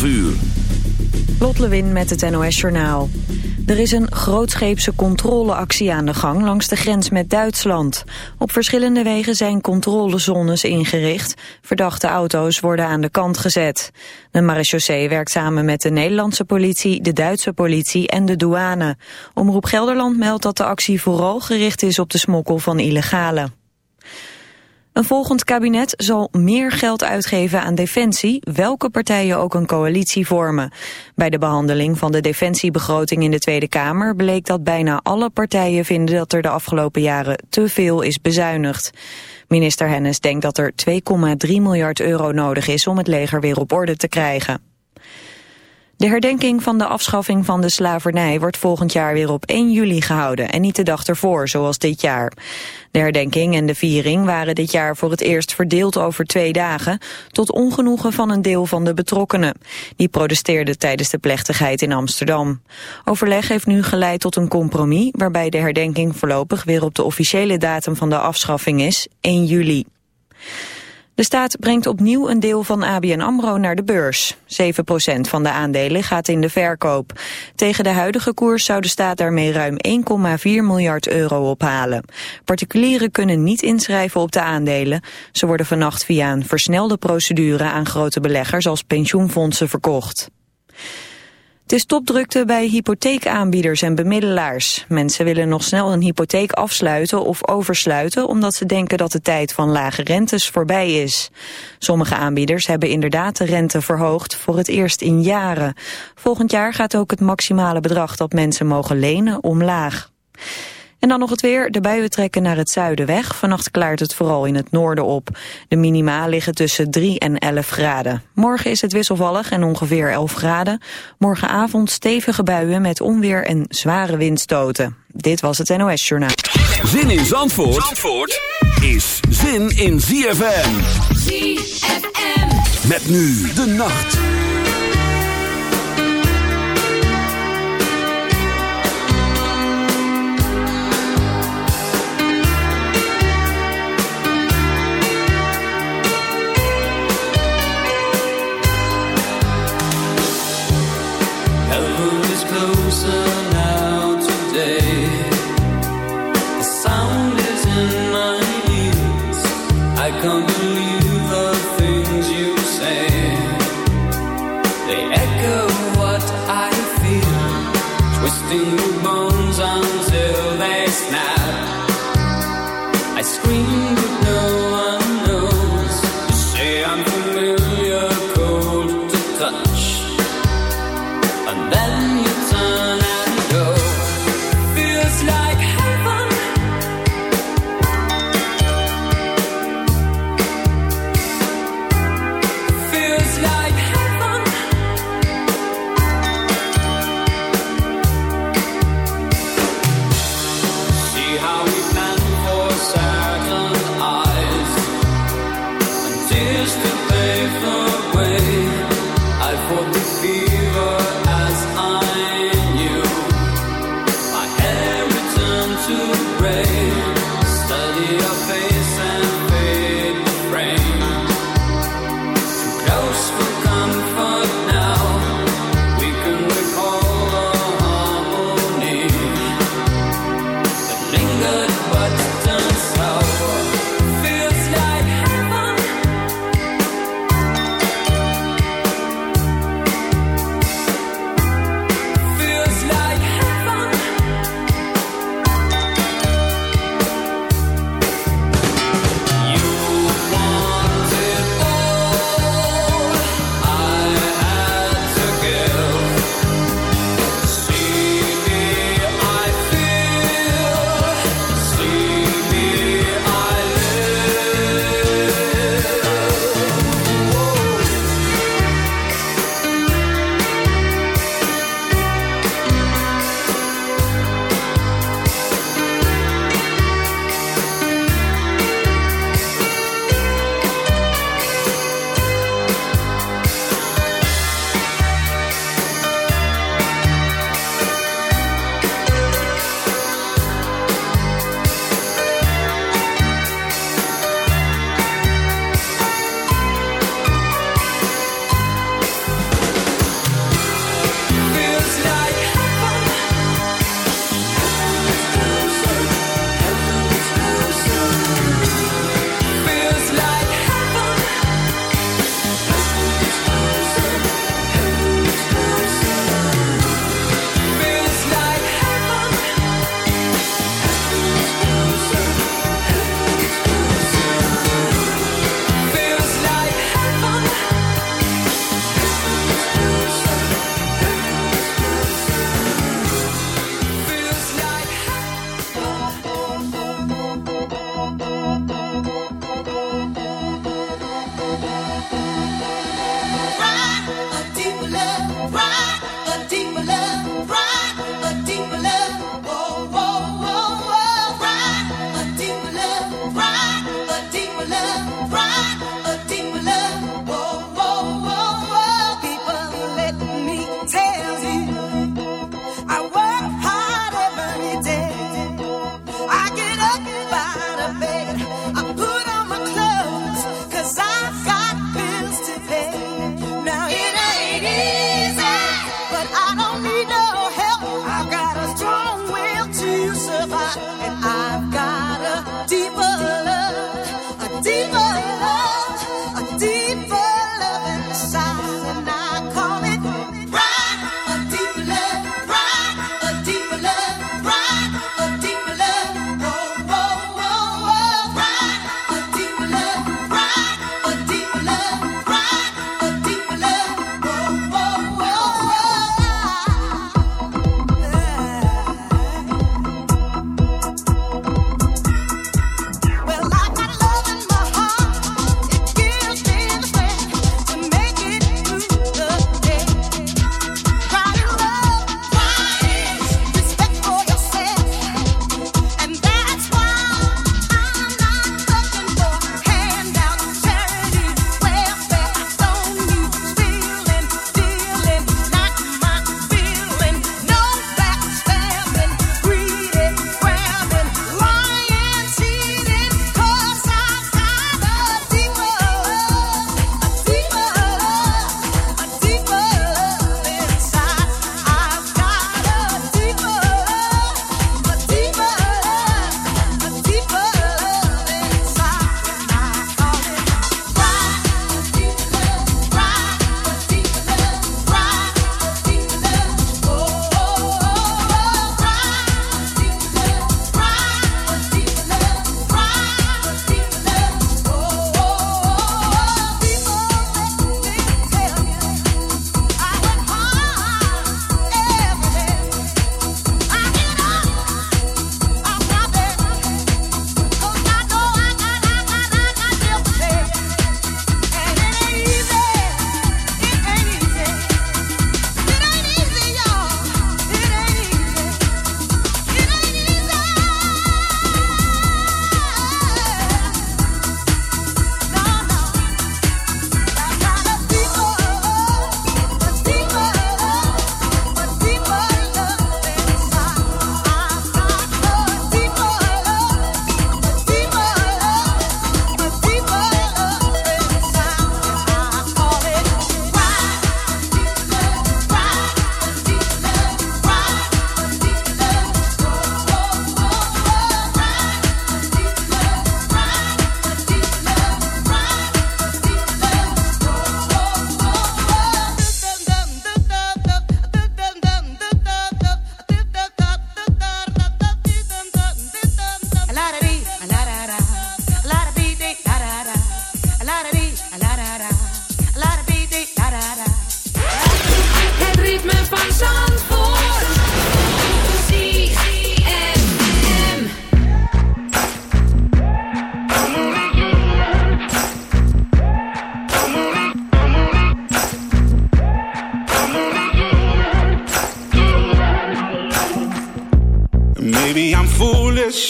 12 uur. Lot Lewin met het NOS Journaal. Er is een grootscheepse controleactie aan de gang langs de grens met Duitsland. Op verschillende wegen zijn controlezones ingericht. Verdachte auto's worden aan de kant gezet. De marechaussee werkt samen met de Nederlandse politie, de Duitse politie en de douane. Omroep Gelderland meldt dat de actie vooral gericht is op de smokkel van illegale. Een volgend kabinet zal meer geld uitgeven aan defensie, welke partijen ook een coalitie vormen. Bij de behandeling van de defensiebegroting in de Tweede Kamer bleek dat bijna alle partijen vinden dat er de afgelopen jaren te veel is bezuinigd. Minister Hennis denkt dat er 2,3 miljard euro nodig is om het leger weer op orde te krijgen. De herdenking van de afschaffing van de slavernij wordt volgend jaar weer op 1 juli gehouden en niet de dag ervoor, zoals dit jaar. De herdenking en de viering waren dit jaar voor het eerst verdeeld over twee dagen, tot ongenoegen van een deel van de betrokkenen. Die protesteerden tijdens de plechtigheid in Amsterdam. Overleg heeft nu geleid tot een compromis, waarbij de herdenking voorlopig weer op de officiële datum van de afschaffing is, 1 juli. De staat brengt opnieuw een deel van ABN AMRO naar de beurs. 7% van de aandelen gaat in de verkoop. Tegen de huidige koers zou de staat daarmee ruim 1,4 miljard euro ophalen. Particulieren kunnen niet inschrijven op de aandelen. Ze worden vannacht via een versnelde procedure aan grote beleggers als pensioenfondsen verkocht. Het is topdrukte bij hypotheekaanbieders en bemiddelaars. Mensen willen nog snel een hypotheek afsluiten of oversluiten... omdat ze denken dat de tijd van lage rentes voorbij is. Sommige aanbieders hebben inderdaad de rente verhoogd voor het eerst in jaren. Volgend jaar gaat ook het maximale bedrag dat mensen mogen lenen omlaag. En dan nog het weer. De buien trekken naar het zuiden weg. Vannacht klaart het vooral in het noorden op. De minima liggen tussen 3 en 11 graden. Morgen is het wisselvallig en ongeveer 11 graden. Morgenavond stevige buien met onweer en zware windstoten. Dit was het NOS Journaal. Zin in Zandvoort, Zandvoort is zin in ZFM. ZFM. Met nu de nacht.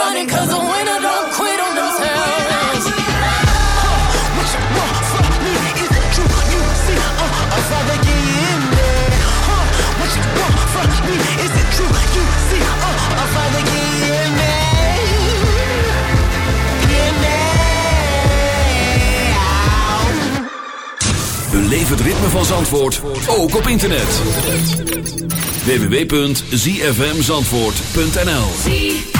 running 'cause the winner don't quit on? Is true? True? Het ritme van Zandvoort ook op internet. www.zfmzandvoort.nl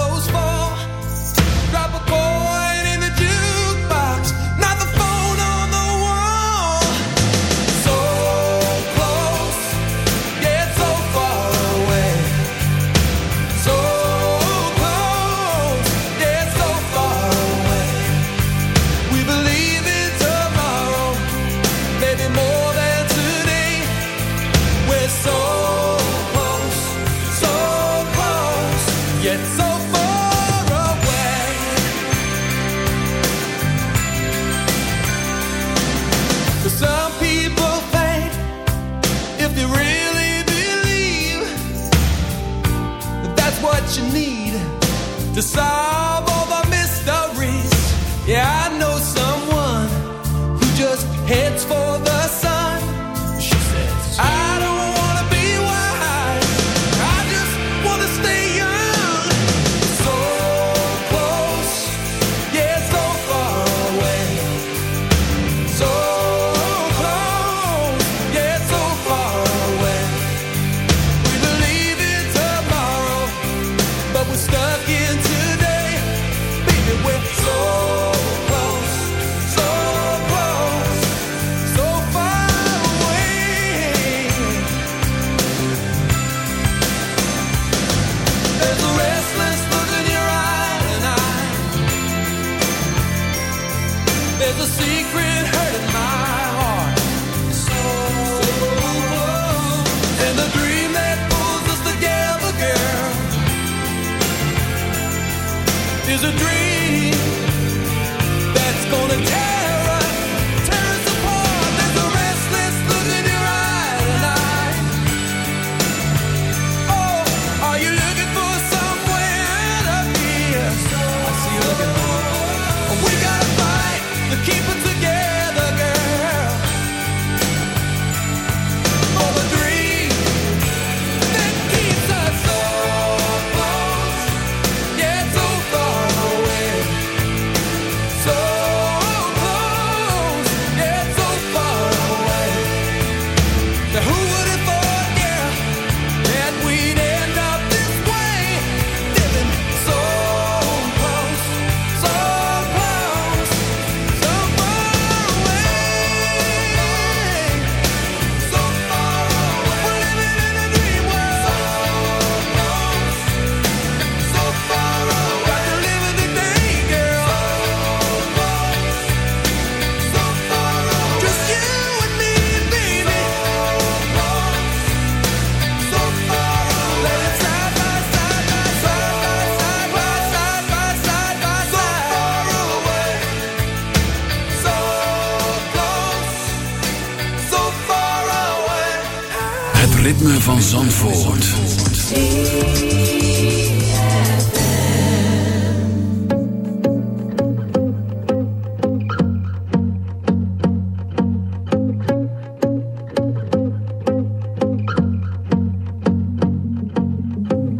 ritme van Zandvoort.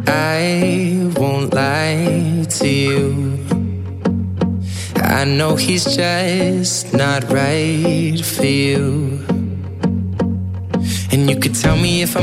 I won't lie to you. I know he's just not right for you.